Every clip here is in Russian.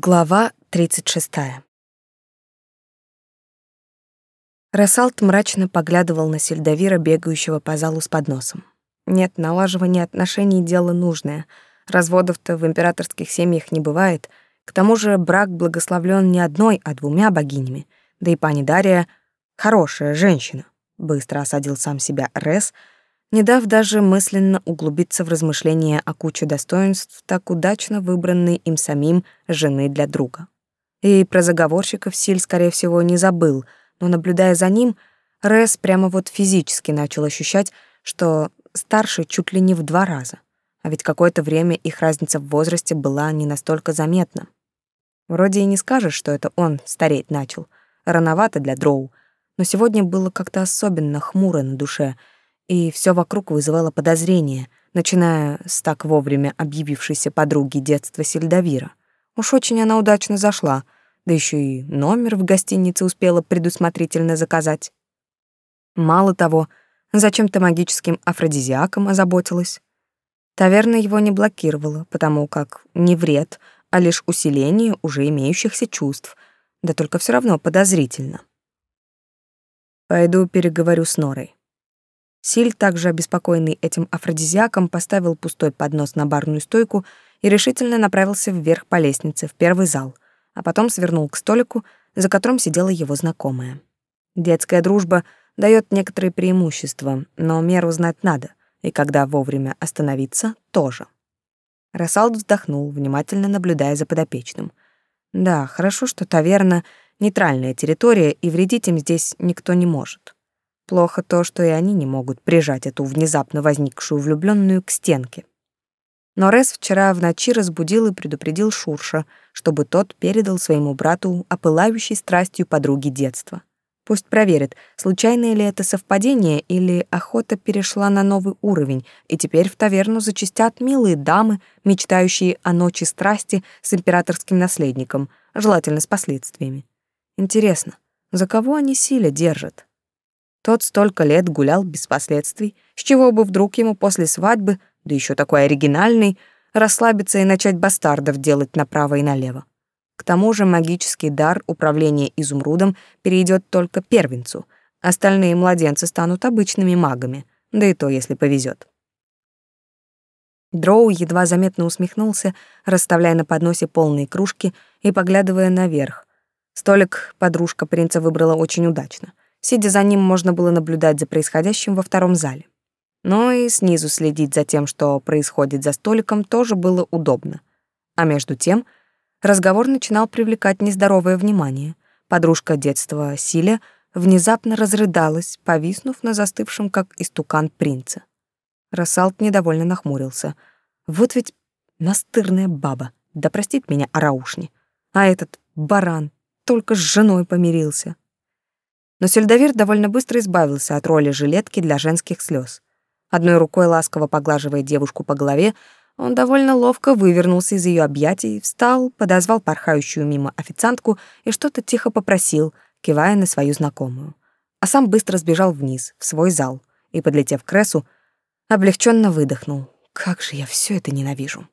Глава 36. Рассалт мрачно поглядывал на сельдовира, бегающего по залу с подносом. Нет, налаживание отношений — дело нужное. Разводов-то в императорских семьях не бывает. К тому же брак благословлен не одной, а двумя богинями. Да и пани Дарья — хорошая женщина. Быстро осадил сам себя Рес — не дав даже мысленно углубиться в размышления о куче достоинств так удачно выбранной им самим жены для друга. И про заговорщиков Силь, скорее всего, не забыл, но, наблюдая за ним, Рэс прямо вот физически начал ощущать, что старше чуть ли не в два раза. А ведь какое-то время их разница в возрасте была не настолько заметна. Вроде и не скажешь, что это он стареть начал. Рановато для дроу. Но сегодня было как-то особенно хмуро на душе — и все вокруг вызывало подозрение, начиная с так вовремя объявившейся подруги детства Сельдовира. Уж очень она удачно зашла, да еще и номер в гостинице успела предусмотрительно заказать. Мало того, зачем-то магическим афродизиаком озаботилась. Таверна его не блокировала, потому как не вред, а лишь усиление уже имеющихся чувств, да только все равно подозрительно. Пойду переговорю с Норой. Силь, также обеспокоенный этим афродизиаком, поставил пустой поднос на барную стойку и решительно направился вверх по лестнице, в первый зал, а потом свернул к столику, за которым сидела его знакомая. Детская дружба дает некоторые преимущества, но меру знать надо, и когда вовремя остановиться, тоже. Рассалд вздохнул, внимательно наблюдая за подопечным. Да, хорошо, что таверна — нейтральная территория, и вредить им здесь никто не может. Плохо то, что и они не могут прижать эту внезапно возникшую влюбленную к стенке. Но Рес вчера в ночи разбудил и предупредил Шурша, чтобы тот передал своему брату опылающей страстью подруги детства. Пусть проверит, случайное ли это совпадение или охота перешла на новый уровень, и теперь в таверну зачастят милые дамы, мечтающие о ночи страсти с императорским наследником, желательно с последствиями. Интересно, за кого они силе держат? Тот столько лет гулял без последствий, с чего бы вдруг ему после свадьбы, да еще такой оригинальный, расслабиться и начать бастардов делать направо и налево. К тому же магический дар управления изумрудом перейдет только первенцу, остальные младенцы станут обычными магами, да и то, если повезет. Дроу едва заметно усмехнулся, расставляя на подносе полные кружки и поглядывая наверх. Столик подружка принца выбрала очень удачно. Сидя за ним, можно было наблюдать за происходящим во втором зале. Но и снизу следить за тем, что происходит за столиком, тоже было удобно. А между тем разговор начинал привлекать нездоровое внимание. Подружка детства Силя внезапно разрыдалась, повиснув на застывшем, как истукан принца. Рассалт недовольно нахмурился. Вот ведь настырная баба, да простит меня Араушни. А этот баран только с женой помирился. Но Сельдовир довольно быстро избавился от роли жилетки для женских слез. Одной рукой ласково поглаживая девушку по голове, он довольно ловко вывернулся из ее объятий, встал, подозвал порхающую мимо официантку и что-то тихо попросил, кивая на свою знакомую. А сам быстро сбежал вниз, в свой зал, и, подлетев к Рессу, облегченно выдохнул. «Как же я все это ненавижу!»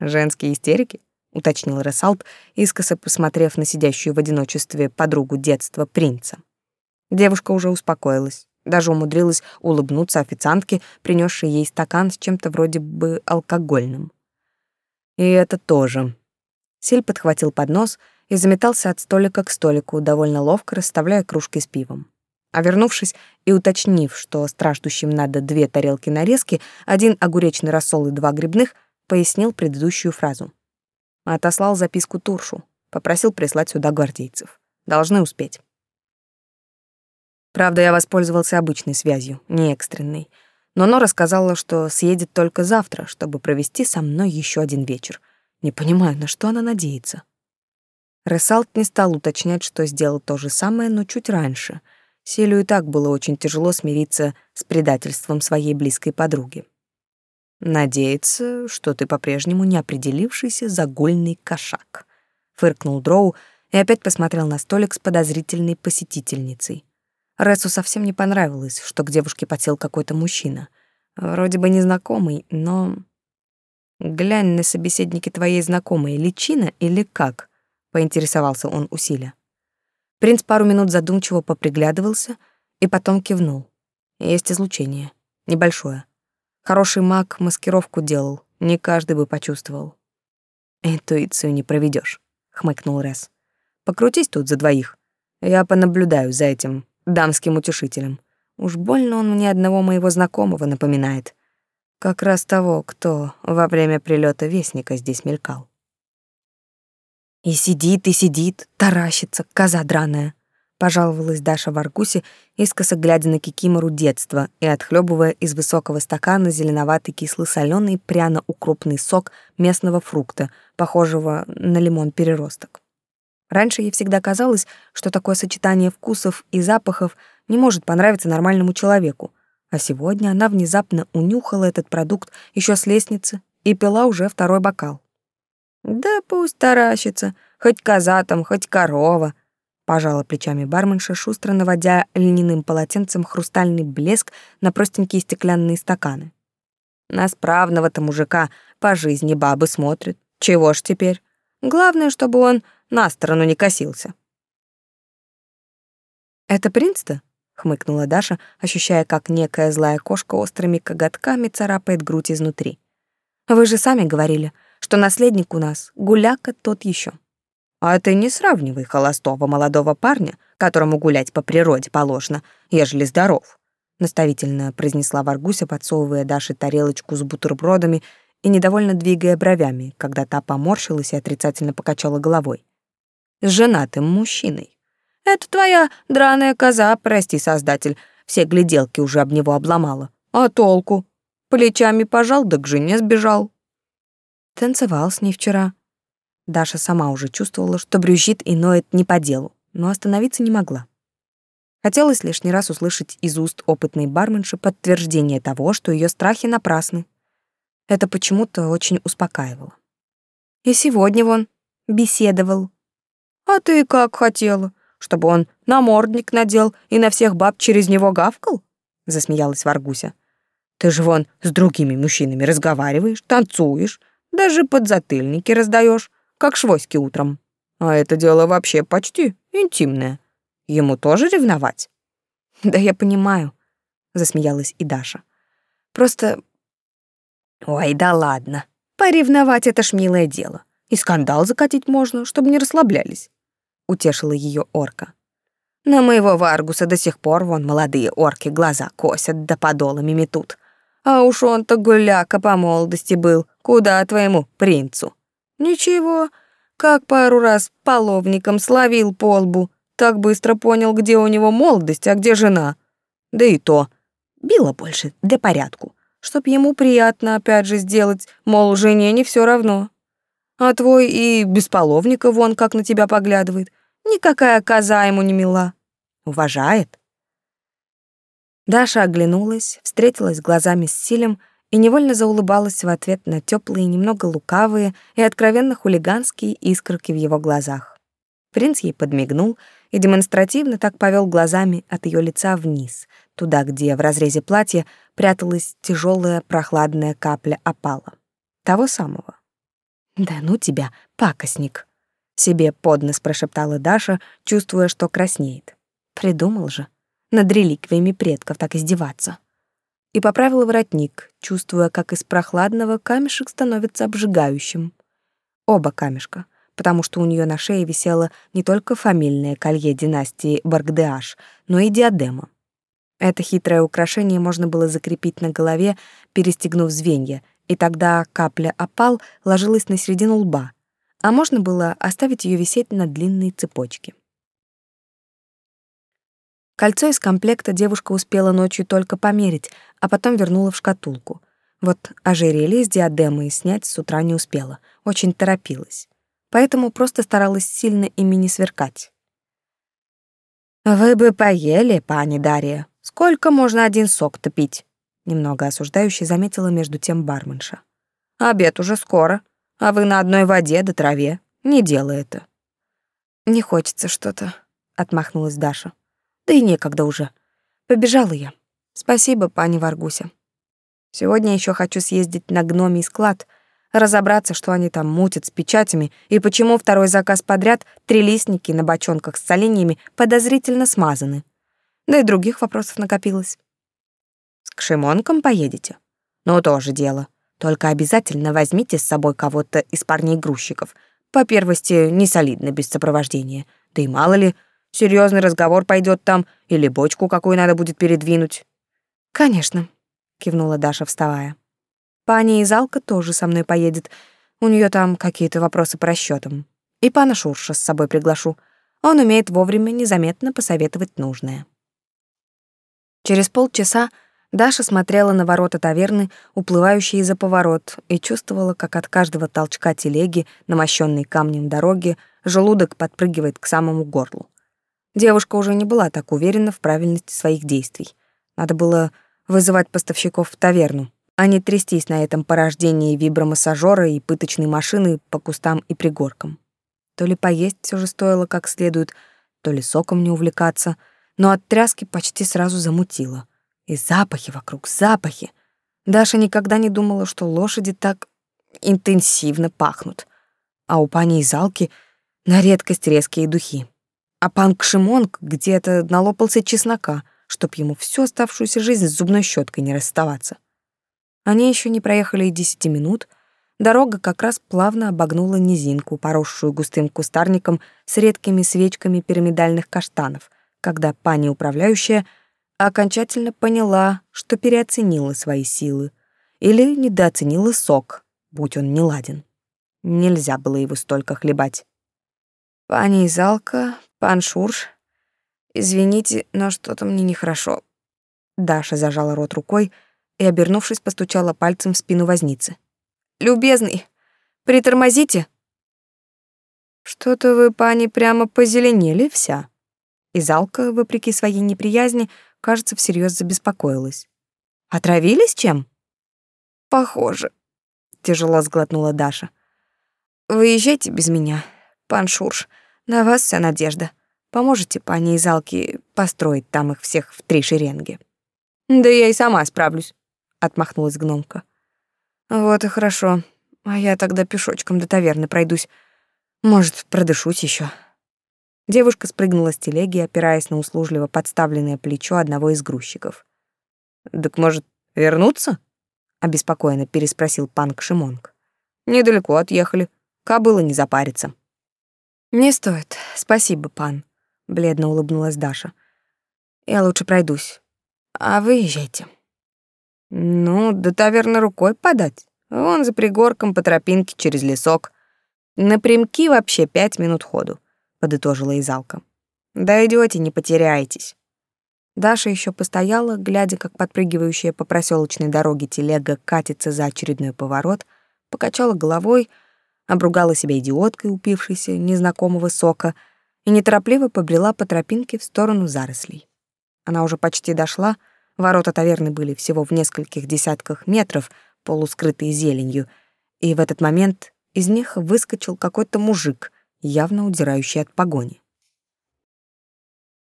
«Женские истерики?» — уточнил Рессалт, искоса посмотрев на сидящую в одиночестве подругу детства принца. Девушка уже успокоилась, даже умудрилась улыбнуться официантке, принесшей ей стакан с чем-то вроде бы алкогольным. И это тоже. Силь подхватил поднос и заметался от столика к столику, довольно ловко расставляя кружки с пивом. А вернувшись и уточнив, что страждущим надо две тарелки нарезки, один огуречный рассол и два грибных, пояснил предыдущую фразу. Отослал записку Туршу, попросил прислать сюда гвардейцев. Должны успеть. Правда, я воспользовался обычной связью, не экстренной. Но Нора сказала, что съедет только завтра, чтобы провести со мной еще один вечер. Не понимаю, на что она надеется. Ресалт не стал уточнять, что сделал то же самое, но чуть раньше. Селю и так было очень тяжело смириться с предательством своей близкой подруги. «Надеется, что ты по-прежнему не определившийся загульный кошак», — фыркнул Дроу и опять посмотрел на столик с подозрительной посетительницей. Ресу совсем не понравилось, что к девушке подсел какой-то мужчина. Вроде бы незнакомый, но... Глянь на собеседники твоей знакомой, личина или как? поинтересовался он усилия. Принц пару минут задумчиво поприглядывался и потом кивнул. Есть излучение. Небольшое. Хороший маг маскировку делал, не каждый бы почувствовал. Интуицию не проведешь, хмыкнул Рес. Покрутись тут за двоих. Я понаблюдаю за этим дамским утешителем. Уж больно он мне одного моего знакомого напоминает. Как раз того, кто во время прилета вестника здесь мелькал. И сидит, и сидит, таращится, коза драная. Пожаловалась Даша в Аргусе, искоса глядя на кикимору детства и отхлебывая из высокого стакана зеленоватый кислый соленый пряно-укропный сок местного фрукта, похожего на лимон-переросток. Раньше ей всегда казалось, что такое сочетание вкусов и запахов не может понравиться нормальному человеку, а сегодня она внезапно унюхала этот продукт еще с лестницы и пила уже второй бокал. «Да пусть таращится, хоть коза там, хоть корова», пожала плечами барменша, шустро наводя льняным полотенцем хрустальный блеск на простенькие стеклянные стаканы. На справного-то мужика по жизни бабы смотрят. Чего ж теперь? Главное, чтобы он на сторону не косился. «Это принц-то?» — хмыкнула Даша, ощущая, как некая злая кошка острыми коготками царапает грудь изнутри. «Вы же сами говорили, что наследник у нас гуляка тот еще. «А ты не сравнивай холостого молодого парня, которому гулять по природе положено, ежели здоров», — наставительно произнесла Варгуся, подсовывая Даше тарелочку с бутербродами и недовольно двигая бровями, когда та поморщилась и отрицательно покачала головой с женатым мужчиной. Это твоя драная коза, прости, создатель, все гляделки уже об него обломала. А толку? Плечами пожал, да к жене сбежал. Танцевал с ней вчера. Даша сама уже чувствовала, что брюзжит и ноет не по делу, но остановиться не могла. Хотелось лишний раз услышать из уст опытной барменши подтверждение того, что ее страхи напрасны. Это почему-то очень успокаивало. И сегодня вон беседовал а ты как хотела? Чтобы он намордник надел и на всех баб через него гавкал? Засмеялась Варгуся. Ты же вон с другими мужчинами разговариваешь, танцуешь, даже подзатыльники раздаешь, как швоськи утром. А это дело вообще почти интимное. Ему тоже ревновать? Да я понимаю, засмеялась и Даша. Просто Ой, да ладно. Поревновать это ж милое дело. И скандал закатить можно, чтобы не расслаблялись утешила ее орка. На моего Варгуса до сих пор вон молодые орки глаза косят да подолами метут. А уж он-то гуляка по молодости был, куда твоему принцу. Ничего, как пару раз половником словил по лбу, так быстро понял, где у него молодость, а где жена. Да и то, била больше, для порядку, чтоб ему приятно опять же сделать, мол, жене не все равно. А твой и без половника вон как на тебя поглядывает. Никакая коза ему не мила. Уважает. Даша оглянулась, встретилась глазами с Силем и невольно заулыбалась в ответ на теплые, немного лукавые и откровенно хулиганские искорки в его глазах. Принц ей подмигнул и демонстративно так повел глазами от ее лица вниз, туда, где в разрезе платья пряталась тяжелая прохладная капля опала. Того самого. «Да ну тебя, пакостник!» Себе под нос прошептала Даша, чувствуя, что краснеет. Придумал же. Над реликвиями предков так издеваться. И поправила воротник, чувствуя, как из прохладного камешек становится обжигающим. Оба камешка, потому что у нее на шее висело не только фамильное колье династии Баргдеаш, но и диадема. Это хитрое украшение можно было закрепить на голове, перестегнув звенья, и тогда капля опал ложилась на середину лба, а можно было оставить ее висеть на длинной цепочке. Кольцо из комплекта девушка успела ночью только померить, а потом вернула в шкатулку. Вот ожерелье с диадемой снять с утра не успела, очень торопилась. Поэтому просто старалась сильно ими не сверкать. «Вы бы поели, пани Дарья. Сколько можно один сок-то пить?» Немного осуждающе заметила между тем барменша. «Обед уже скоро а вы на одной воде да траве. Не делай это». «Не хочется что-то», — отмахнулась Даша. «Да и некогда уже. Побежала я. Спасибо, пани Варгуся. Сегодня еще хочу съездить на гномий склад, разобраться, что они там мутят с печатями и почему второй заказ подряд трилистники на бочонках с соленьями подозрительно смазаны. Да и других вопросов накопилось. С кшемонком поедете? Ну, тоже дело. Только обязательно возьмите с собой кого-то из парней-грузчиков. По первости, не солидно без сопровождения. Да и мало ли, серьезный разговор пойдет там, или бочку какую надо будет передвинуть. Конечно, кивнула Даша, вставая. Паня Изалка тоже со мной поедет. У нее там какие-то вопросы по расчетам. И пана Шурша с собой приглашу. Он умеет вовремя незаметно посоветовать нужное. Через полчаса Даша смотрела на ворота таверны, уплывающие за поворот, и чувствовала, как от каждого толчка телеги, намощенной камнем дороги, желудок подпрыгивает к самому горлу. Девушка уже не была так уверена в правильности своих действий. Надо было вызывать поставщиков в таверну, а не трястись на этом порождении вибромассажера и пыточной машины по кустам и пригоркам. То ли поесть все же стоило как следует, то ли соком не увлекаться, но от тряски почти сразу замутило — и запахи вокруг, запахи. Даша никогда не думала, что лошади так интенсивно пахнут. А у пани Изалки на редкость резкие духи. А пан Кшимонг где-то налопался чеснока, чтоб ему всю оставшуюся жизнь с зубной щеткой не расставаться. Они еще не проехали и десяти минут, дорога как раз плавно обогнула низинку, поросшую густым кустарником с редкими свечками пирамидальных каштанов, когда пани управляющая — окончательно поняла, что переоценила свои силы или недооценила сок, будь он неладен. Нельзя было его столько хлебать. «Пани Изалка, пан Шурш, извините, но что-то мне нехорошо». Даша зажала рот рукой и, обернувшись, постучала пальцем в спину возницы. «Любезный, притормозите!» «Что-то вы, пани, прямо позеленели вся». Изалка, вопреки своей неприязни, кажется, всерьез забеспокоилась. «Отравились чем?» «Похоже», — тяжело сглотнула Даша. «Выезжайте без меня, пан Шурш. На вас вся надежда. Поможете пане Изалке построить там их всех в три шеренги?» «Да я и сама справлюсь», — отмахнулась гномка. «Вот и хорошо. А я тогда пешочком до таверны пройдусь. Может, продышусь еще. Девушка спрыгнула с телеги, опираясь на услужливо подставленное плечо одного из грузчиков. «Так, может, вернуться?» — обеспокоенно переспросил панк Шимонг. «Недалеко отъехали. Кобыла не запарится». «Не стоит. Спасибо, пан», — бледно улыбнулась Даша. «Я лучше пройдусь. А вы езжайте». «Ну, до таверны рукой подать. Вон за пригорком по тропинке через лесок. Напрямки вообще пять минут ходу подытожила Изалка. Дойдете, не потеряетесь. Даша еще постояла, глядя, как подпрыгивающая по проселочной дороге телега катится за очередной поворот, покачала головой, обругала себя идиоткой, упившейся незнакомого сока, и неторопливо побрела по тропинке в сторону зарослей. Она уже почти дошла, ворота таверны были всего в нескольких десятках метров, полускрытые зеленью, и в этот момент из них выскочил какой-то мужик, явно удирающий от погони.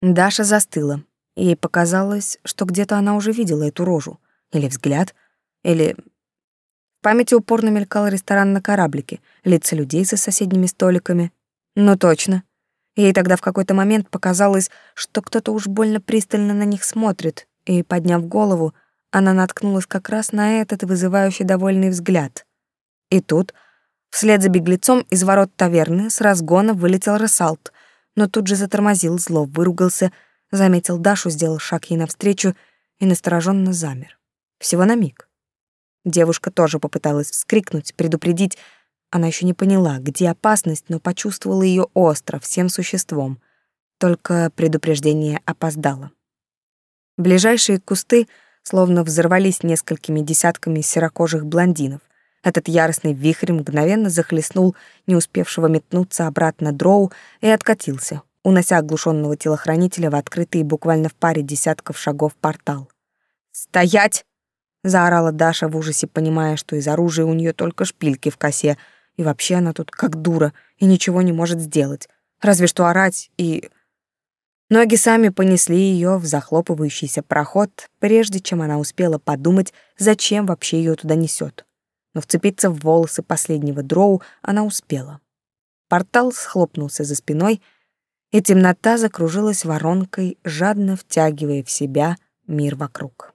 Даша застыла. Ей показалось, что где-то она уже видела эту рожу. Или взгляд, или... В памяти упорно мелькал ресторан на кораблике, лица людей за соседними столиками. Ну точно. Ей тогда в какой-то момент показалось, что кто-то уж больно пристально на них смотрит, и, подняв голову, она наткнулась как раз на этот вызывающий довольный взгляд. И тут Вслед за беглецом из ворот таверны с разгона вылетел Рассалт, но тут же затормозил, зло выругался, заметил Дашу, сделал шаг ей навстречу и настороженно замер. Всего на миг. Девушка тоже попыталась вскрикнуть, предупредить. Она еще не поняла, где опасность, но почувствовала ее остро, всем существом. Только предупреждение опоздало. Ближайшие кусты словно взорвались несколькими десятками серокожих блондинов. Этот яростный вихрь мгновенно захлестнул не успевшего метнуться обратно дроу и откатился, унося оглушенного телохранителя в открытый буквально в паре десятков шагов портал. «Стоять!» — заорала Даша в ужасе, понимая, что из оружия у нее только шпильки в косе, и вообще она тут как дура и ничего не может сделать, разве что орать и... Ноги сами понесли ее в захлопывающийся проход, прежде чем она успела подумать, зачем вообще ее туда несет. Но вцепиться в волосы последнего дроу она успела. Портал схлопнулся за спиной, и темнота закружилась воронкой, жадно втягивая в себя мир вокруг.